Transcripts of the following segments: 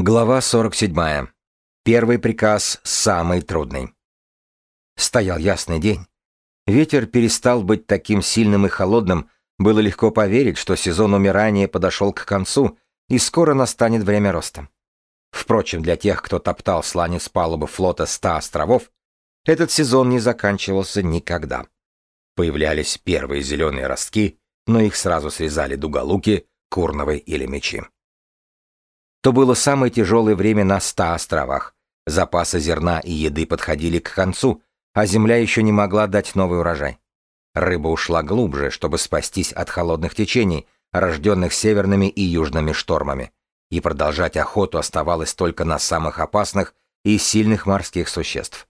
Глава 47. Первый приказ самый трудный. Стоял ясный день. Ветер перестал быть таким сильным и холодным, было легко поверить, что сезон умирания подошел к концу, и скоро настанет время роста. Впрочем, для тех, кто топтал сланец палубы флота ста островов, этот сезон не заканчивался никогда. Появлялись первые зеленые ростки, но их сразу срезали дуголуки, курновые или мечи то было самое тяжелое время на ста островах. Запасы зерна и еды подходили к концу, а земля еще не могла дать новый урожай. Рыба ушла глубже, чтобы спастись от холодных течений, рожденных северными и южными штормами, и продолжать охоту оставалось только на самых опасных и сильных морских существ.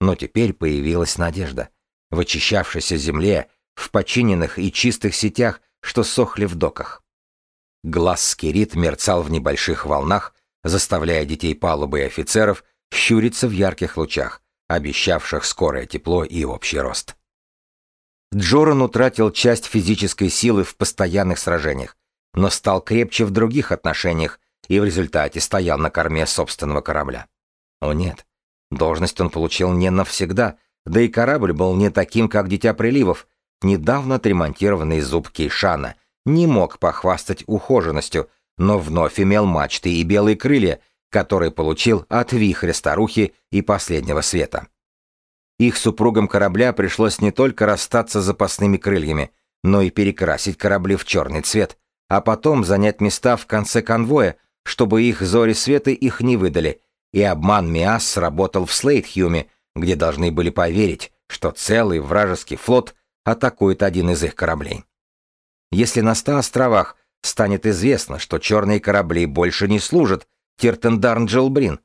Но теперь появилась надежда. В очищавшейся земле, в починенных и чистых сетях, что сохли в доках. Глаз скирит мерцал в небольших волнах, заставляя детей палубы и офицеров щуриться в ярких лучах, обещавших скорое тепло и общий рост. Джоран утратил часть физической силы в постоянных сражениях, но стал крепче в других отношениях и в результате стоял на корме собственного корабля. О нет, должность он получил не навсегда, да и корабль был не таким, как Дитя Приливов, недавно отремонтированный зуб Кейшана — не мог похвастать ухоженностью, но вновь имел мачты и белые крылья, которые получил от вихря старухи и последнего света. Их супругам корабля пришлось не только расстаться с запасными крыльями, но и перекрасить корабли в черный цвет, а потом занять места в конце конвоя, чтобы их зори света их не выдали, и обман Миас сработал в Слейтхьюме, где должны были поверить, что целый вражеский флот атакует один из их кораблей. Если на ста островах станет известно, что черные корабли больше не служат Тиртендарн Джилбрин,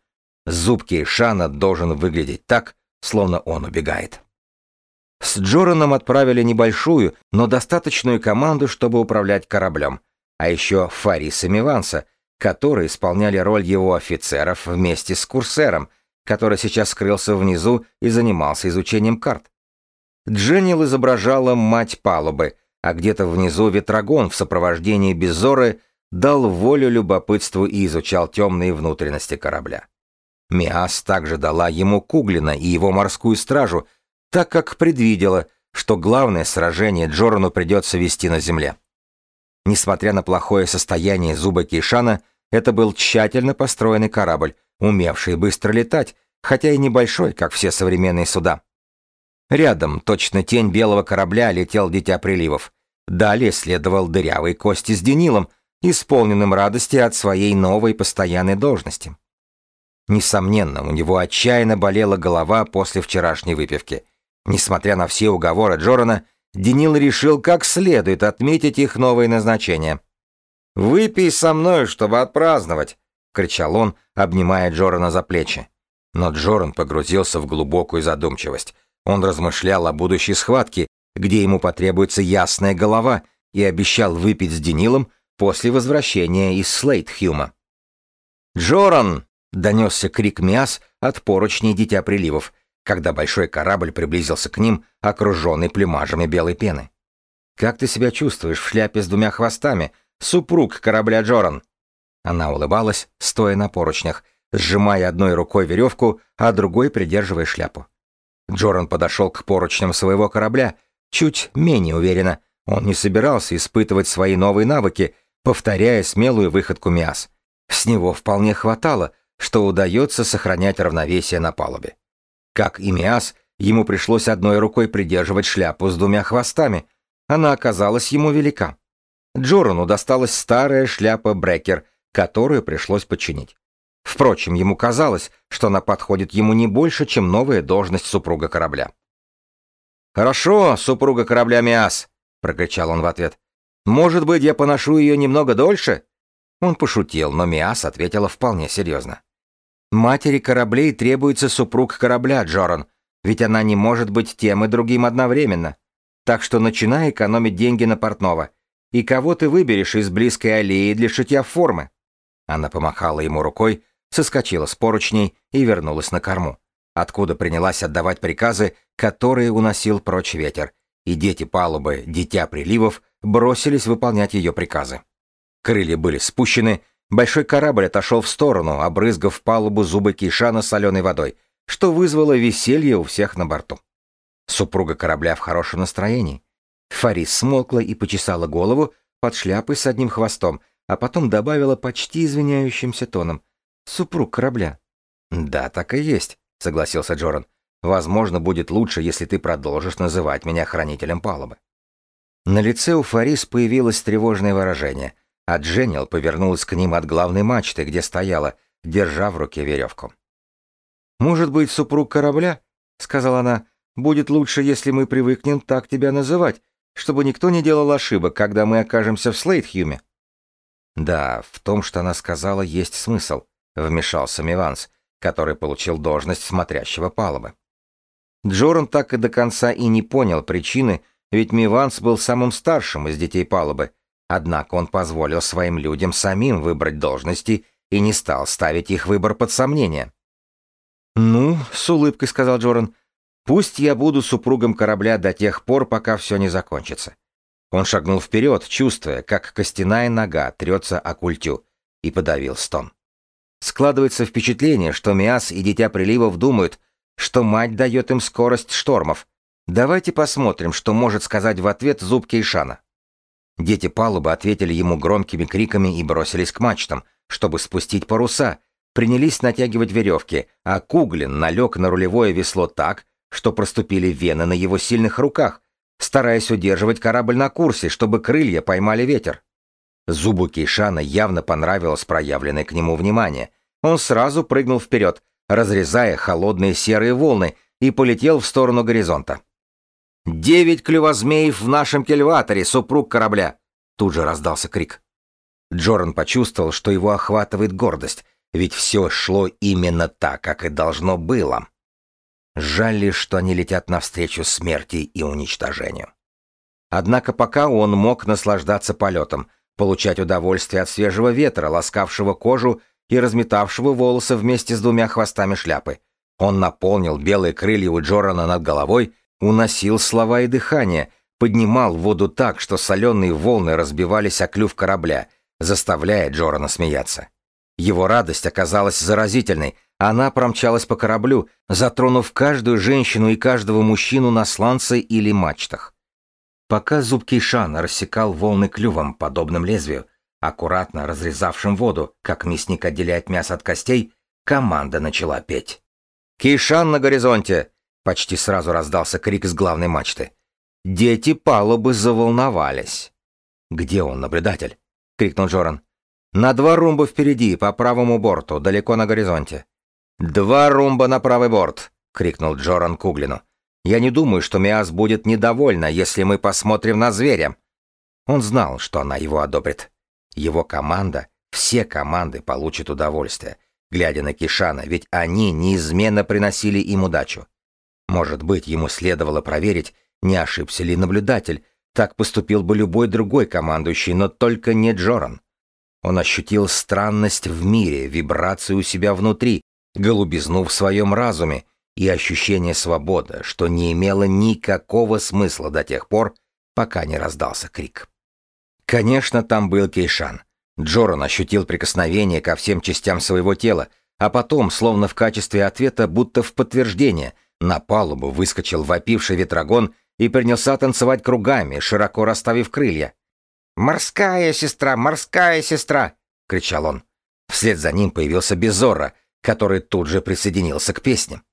зубки Шана должен выглядеть так, словно он убегает. С Джораном отправили небольшую, но достаточную команду, чтобы управлять кораблем, а еще Фариса Миванса, которые исполняли роль его офицеров вместе с Курсером, который сейчас скрылся внизу и занимался изучением карт. Дженнил изображала мать палубы, а где-то внизу Ветрогон в сопровождении Безоры дал волю любопытству и изучал темные внутренности корабля. Миас также дала ему Куглина и его морскую стражу, так как предвидела, что главное сражение Джорану придется вести на земле. Несмотря на плохое состояние зуба Кейшана, это был тщательно построенный корабль, умевший быстро летать, хотя и небольшой, как все современные суда. Рядом, точно тень белого корабля, летел Дитя Приливов. Далее следовал дырявый Кости с Денилом, исполненным радости от своей новой постоянной должности. Несомненно, у него отчаянно болела голова после вчерашней выпивки. Несмотря на все уговоры Джорана, Денил решил как следует отметить их новое назначение. «Выпей со мной, чтобы отпраздновать!» — кричал он, обнимая Джорана за плечи. Но Джоран погрузился в глубокую задумчивость. Он размышлял о будущей схватке, где ему потребуется ясная голова, и обещал выпить с Денилом после возвращения из Слейтхюма. «Джоран!» — донесся крик Миас от поручней Дитя Приливов, когда большой корабль приблизился к ним, окруженный плюмажами белой пены. «Как ты себя чувствуешь в шляпе с двумя хвостами, супруг корабля Джоран?» Она улыбалась, стоя на поручнях, сжимая одной рукой веревку, а другой придерживая шляпу. Джоран подошел к поручням своего корабля, чуть менее уверенно. Он не собирался испытывать свои новые навыки, повторяя смелую выходку Миас. С него вполне хватало, что удается сохранять равновесие на палубе. Как и Миас, ему пришлось одной рукой придерживать шляпу с двумя хвостами. Она оказалась ему велика. Джорану досталась старая шляпа Брекер, которую пришлось починить. Впрочем, ему казалось, что она подходит ему не больше, чем новая должность супруга корабля. «Хорошо, супруга корабля Миас», — прокричал он в ответ. «Может быть, я поношу ее немного дольше?» Он пошутил, но Миас ответила вполне серьезно. «Матери кораблей требуется супруг корабля, Джоран, ведь она не может быть тем и другим одновременно. Так что начинай экономить деньги на портного. И кого ты выберешь из близкой аллеи для шитья формы?» Она помахала ему рукой, соскочила с поручней и вернулась на корму, откуда принялась отдавать приказы, которые уносил прочь ветер, и дети палубы, дитя приливов, бросились выполнять ее приказы. Крылья были спущены, Большой корабль отошел в сторону, обрызгав палубу зубы Кейшана соленой водой, что вызвало веселье у всех на борту. Супруга корабля в хорошем настроении. Фарис смолкла и почесала голову под шляпой с одним хвостом, а потом добавила почти извиняющимся тоном. «Супруг корабля». «Да, так и есть», — согласился Джоран. «Возможно, будет лучше, если ты продолжишь называть меня хранителем палубы». На лице у Фарис появилось тревожное выражение, а Дженнил повернулась к ним от главной мачты, где стояла, держа в руке веревку. «Может быть, супруг корабля?» — сказала она. «Будет лучше, если мы привыкнем так тебя называть, чтобы никто не делал ошибок, когда мы окажемся в Слейтхюме». «Да, в том, что она сказала, есть смысл», — вмешался Миванс, который получил должность смотрящего палубы. Джоран так и до конца и не понял причины, ведь Миванс был самым старшим из детей палубы, однако он позволил своим людям самим выбрать должности и не стал ставить их выбор под сомнение. «Ну, — с улыбкой сказал Джоран, — пусть я буду супругом корабля до тех пор, пока все не закончится. Он шагнул вперед, чувствуя, как костяная нога трется о культю, и подавил стон. Складывается впечатление, что Миас и Дитя Приливов думают, что мать дает им скорость штормов. Давайте посмотрим, что может сказать в ответ зуб Кейшана. Дети палубы ответили ему громкими криками и бросились к мачтам, чтобы спустить паруса, принялись натягивать веревки, а Куглин налег на рулевое весло так, что проступили вены на его сильных руках, стараясь удерживать корабль на курсе, чтобы крылья поймали ветер. Зубу Кейшана явно понравилось проявленное к нему внимание. Он сразу прыгнул вперед, разрезая холодные серые волны, и полетел в сторону горизонта. «Девять клювозмеев в нашем кельваторе, супруг корабля!» Тут же раздался крик. Джоран почувствовал, что его охватывает гордость, ведь все шло именно так, как и должно было. Жаль лишь, что они летят навстречу смерти и уничтожению. Однако пока он мог наслаждаться полетом, получать удовольствие от свежего ветра, ласкавшего кожу и разметавшего волосы вместе с двумя хвостами шляпы. Он наполнил белые крылья у Джорана над головой, уносил слова и дыхание, поднимал воду так, что соленые волны разбивались о клюв корабля, заставляя Джорана смеяться. Его радость оказалась заразительной, она промчалась по кораблю, затронув каждую женщину и каждого мужчину на сланце или мачтах. Пока зуб Кейшана рассекал волны клювом, подобным лезвию, аккуратно разрезавшим воду, как мясник отделяет мясо от костей, команда начала петь. «Кейшан на горизонте!» — почти сразу раздался крик с главной мачты. Дети палубы заволновались. «Где он, наблюдатель?» — крикнул Джоран. «На два румба впереди, по правому борту, далеко на горизонте». «Два румба на правый борт!» — крикнул Джоран Куглину. «Я не думаю, что Миас будет недовольна, если мы посмотрим на зверя». Он знал, что она его одобрит. Его команда, все команды получат удовольствие, глядя на Кишана, ведь они неизменно приносили им удачу. Может быть, ему следовало проверить, не ошибся ли наблюдатель. Так поступил бы любой другой командующий, но только не Джоран. Он ощутил странность в мире, вибрацию у себя внутри, голубизну в своем разуме и ощущение свободы, что не имело никакого смысла до тех пор, пока не раздался крик. Конечно, там был Кейшан. Джоран ощутил прикосновение ко всем частям своего тела, а потом, словно в качестве ответа, будто в подтверждение, на палубу выскочил вопивший ветрогон и принялся танцевать кругами, широко расставив крылья. «Морская сестра! Морская сестра!» — кричал он. Вслед за ним появился Безора, который тут же присоединился к песням.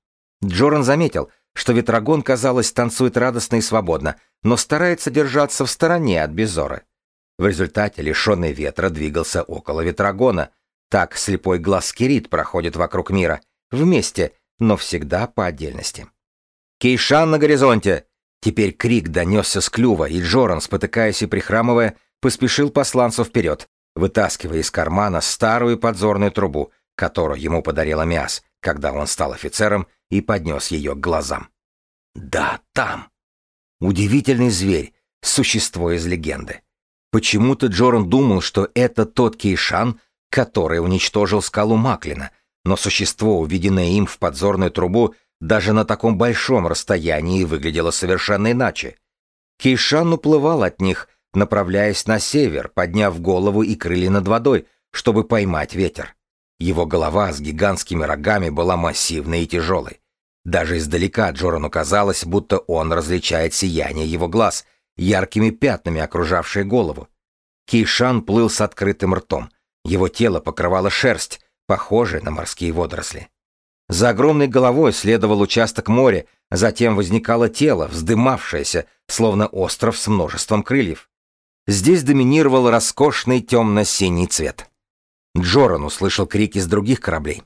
Джоран заметил, что Ветрогон, казалось, танцует радостно и свободно, но старается держаться в стороне от Безоры. В результате лишенный ветра двигался около Ветрогона. Так слепой глаз Кирит проходит вокруг мира, вместе, но всегда по отдельности. «Кейшан на горизонте!» Теперь крик донесся с клюва, и Джоран, спотыкаясь и прихрамывая, поспешил посланцу вперед, вытаскивая из кармана старую подзорную трубу, которую ему подарила Миас, когда он стал офицером и поднес ее к глазам. Да, там. Удивительный зверь, существо из легенды. Почему-то Джоран думал, что это тот Кейшан, который уничтожил скалу Маклина, но существо, увиденное им в подзорную трубу, даже на таком большом расстоянии выглядело совершенно иначе. Кейшан уплывал от них, направляясь на север, подняв голову и крылья над водой, чтобы поймать ветер. Его голова с гигантскими рогами была массивной и тяжелой. Даже издалека Джорану казалось, будто он различает сияние его глаз, яркими пятнами окружавшие голову. Кейшан плыл с открытым ртом. Его тело покрывало шерсть, похожая на морские водоросли. За огромной головой следовал участок моря, затем возникало тело, вздымавшееся, словно остров с множеством крыльев. Здесь доминировал роскошный темно-синий цвет. Джоран услышал крики с других кораблей.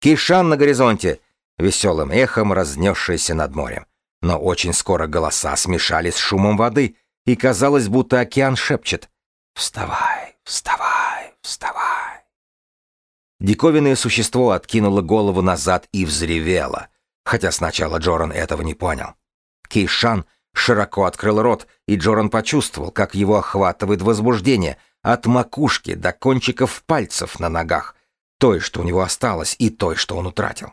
«Кейшан на горизонте!» веселым эхом разнесшееся над морем. Но очень скоро голоса смешались с шумом воды, и казалось, будто океан шепчет «Вставай, вставай, вставай». Диковинное существо откинуло голову назад и взревело, хотя сначала Джоран этого не понял. Кейшан широко открыл рот, и Джоран почувствовал, как его охватывает возбуждение от макушки до кончиков пальцев на ногах, той, что у него осталось, и той, что он утратил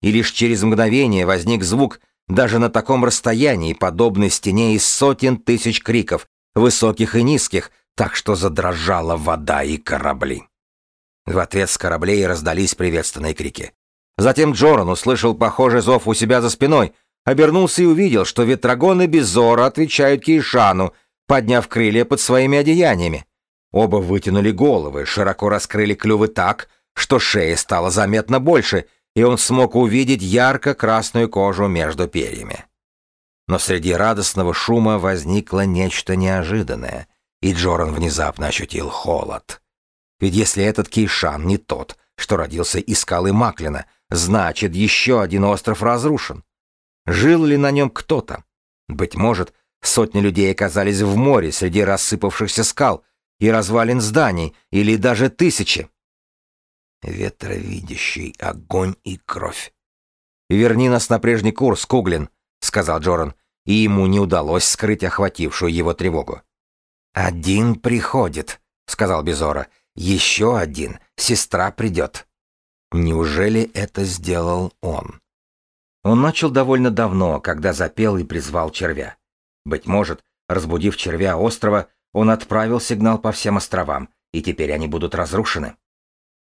и лишь через мгновение возник звук даже на таком расстоянии, подобной стене из сотен тысяч криков, высоких и низких, так что задрожала вода и корабли. В ответ с кораблей раздались приветственные крики. Затем Джоран услышал похожий зов у себя за спиной, обернулся и увидел, что ветрогоны Безора отвечают Кейшану, подняв крылья под своими одеяниями. Оба вытянули головы, широко раскрыли клювы так, что шея стала заметно больше — и он смог увидеть ярко-красную кожу между перьями. Но среди радостного шума возникло нечто неожиданное, и Джоран внезапно ощутил холод. Ведь если этот Кейшан не тот, что родился из скалы Маклина, значит, еще один остров разрушен. Жил ли на нем кто-то? Быть может, сотни людей оказались в море среди рассыпавшихся скал и развалин зданий, или даже тысячи. Ветровидящий огонь и кровь. «Верни нас на прежний курс, Куглин», — сказал Джоран, и ему не удалось скрыть охватившую его тревогу. «Один приходит», — сказал Безора. «Еще один. Сестра придет». Неужели это сделал он? Он начал довольно давно, когда запел и призвал червя. Быть может, разбудив червя острова, он отправил сигнал по всем островам, и теперь они будут разрушены.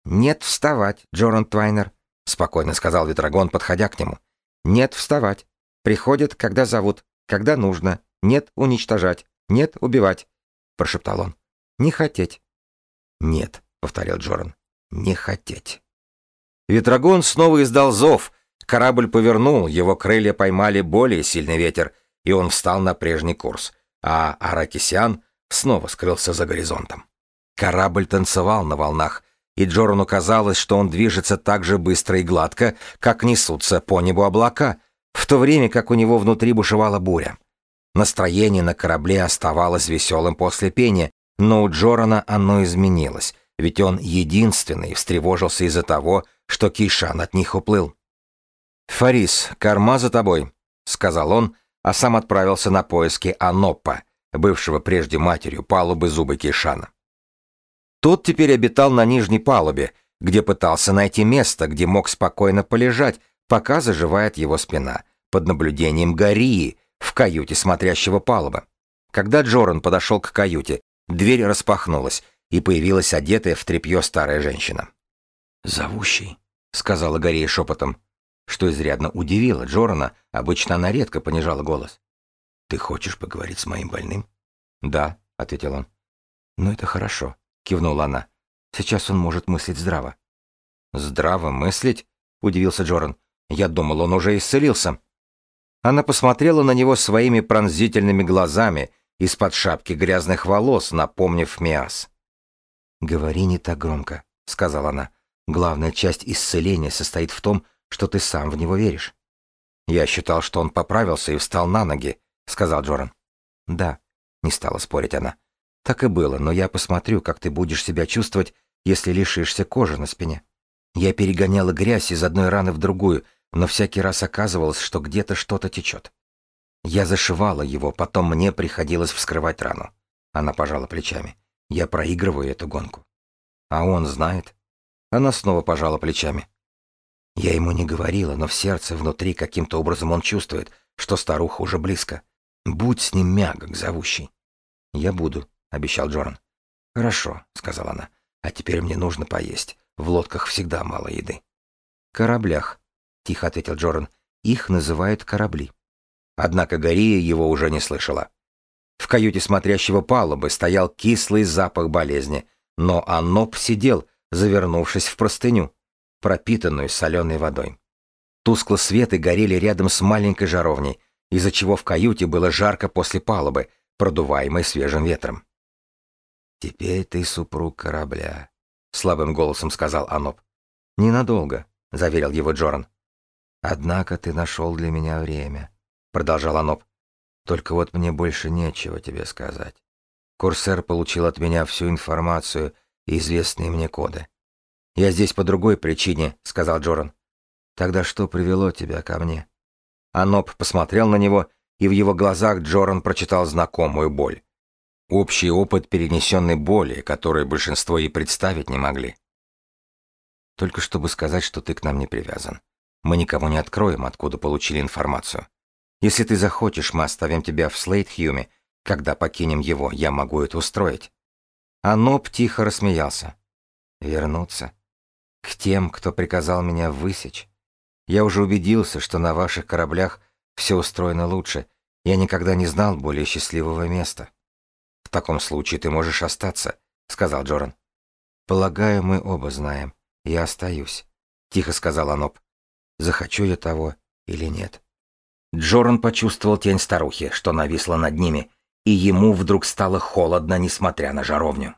«Нет вставать, Джоран Твайнер», — спокойно сказал Ветрогон, подходя к нему. «Нет вставать. Приходят, когда зовут, когда нужно. Нет уничтожать, нет убивать», — прошептал он. «Не хотеть». «Нет», — повторил Джоран, — «не хотеть». Ветрогон снова издал зов. Корабль повернул, его крылья поймали более сильный ветер, и он встал на прежний курс, а Аракисян снова скрылся за горизонтом. Корабль танцевал на волнах, и Джорану казалось, что он движется так же быстро и гладко, как несутся по небу облака, в то время как у него внутри бушевала буря. Настроение на корабле оставалось веселым после пения, но у Джорана оно изменилось, ведь он единственный встревожился из-за того, что Кейшан от них уплыл. «Фарис, корма за тобой», — сказал он, а сам отправился на поиски Аноппа, бывшего прежде матерью палубы зубы Кейшана. Тот теперь обитал на нижней палубе, где пытался найти место, где мог спокойно полежать, пока заживает его спина, под наблюдением Гарии в каюте смотрящего палубы. Когда Джоран подошел к каюте, дверь распахнулась, и появилась одетая в тряпье старая женщина. «Зовущий», — сказала Гария шепотом, что изрядно удивило Джорана, обычно она редко понижала голос. «Ты хочешь поговорить с моим больным?» «Да», — ответил он. «Ну, это хорошо кивнула она. Сейчас он может мыслить здраво. Здраво мыслить? удивился Джоран. Я думал, он уже исцелился. Она посмотрела на него своими пронзительными глазами из-под шапки грязных волос, напомнив Миас. «Говори не так громко», — сказала она. «Главная часть исцеления состоит в том, что ты сам в него веришь». «Я считал, что он поправился и встал на ноги», — сказал Джоран. «Да», — не стала спорить она. Так и было, но я посмотрю, как ты будешь себя чувствовать, если лишишься кожи на спине. Я перегоняла грязь из одной раны в другую, но всякий раз оказывалось, что где-то что-то течет. Я зашивала его, потом мне приходилось вскрывать рану. Она пожала плечами. Я проигрываю эту гонку. А он знает. Она снова пожала плечами. Я ему не говорила, но в сердце внутри каким-то образом он чувствует, что старуха уже близко. Будь с ним мягок, зовущий. Я буду, — обещал Джоран. «Хорошо», — сказала она. А теперь мне нужно поесть. В лодках всегда мало еды. Кораблях, тихо ответил Джоран. Их называют корабли. Однако Гория его уже не слышала. В каюте смотрящего палубы стоял кислый запах болезни, но Аноп сидел, завернувшись в простыню, пропитанную соленой водой. Тускло светы горели рядом с маленькой жаровней, из-за чего в каюте было жарко после палубы, продуваемой свежим ветром. «Теперь ты супруг корабля», — слабым голосом сказал Аноп. «Ненадолго», — заверил его Джоран. «Однако ты нашел для меня время», — продолжал Аноп. «Только вот мне больше нечего тебе сказать. Курсер получил от меня всю информацию и известные мне коды. «Я здесь по другой причине», — сказал Джоран. «Тогда что привело тебя ко мне?» Аноп посмотрел на него, и в его глазах Джоран прочитал знакомую боль. Общий опыт перенесенной боли, который большинство и представить не могли. «Только чтобы сказать, что ты к нам не привязан. Мы никому не откроем, откуда получили информацию. Если ты захочешь, мы оставим тебя в Слейтхьюме. Когда покинем его, я могу это устроить». Аноб тихо рассмеялся. «Вернуться? К тем, кто приказал меня высечь? Я уже убедился, что на ваших кораблях все устроено лучше. Я никогда не знал более счастливого места». «В таком случае ты можешь остаться», — сказал Джоран. «Полагаю, мы оба знаем. Я остаюсь», — тихо сказал Аноб. Захочу я того или нет. Джоран почувствовал тень старухи, что нависла над ними, и ему вдруг стало холодно, несмотря на жаровню.